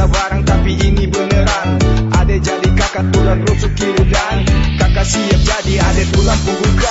barang tapi ini beneran. Ade jadi kakak tulang rusuk kiri dan Kakak siap jadi ade tulang punggukan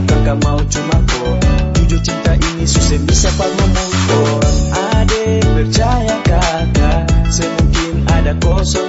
saja kakak mau cuma kok Jujur cinta ini susah bisa pak memukul. Ade percaya kakak Semungkin ada kosong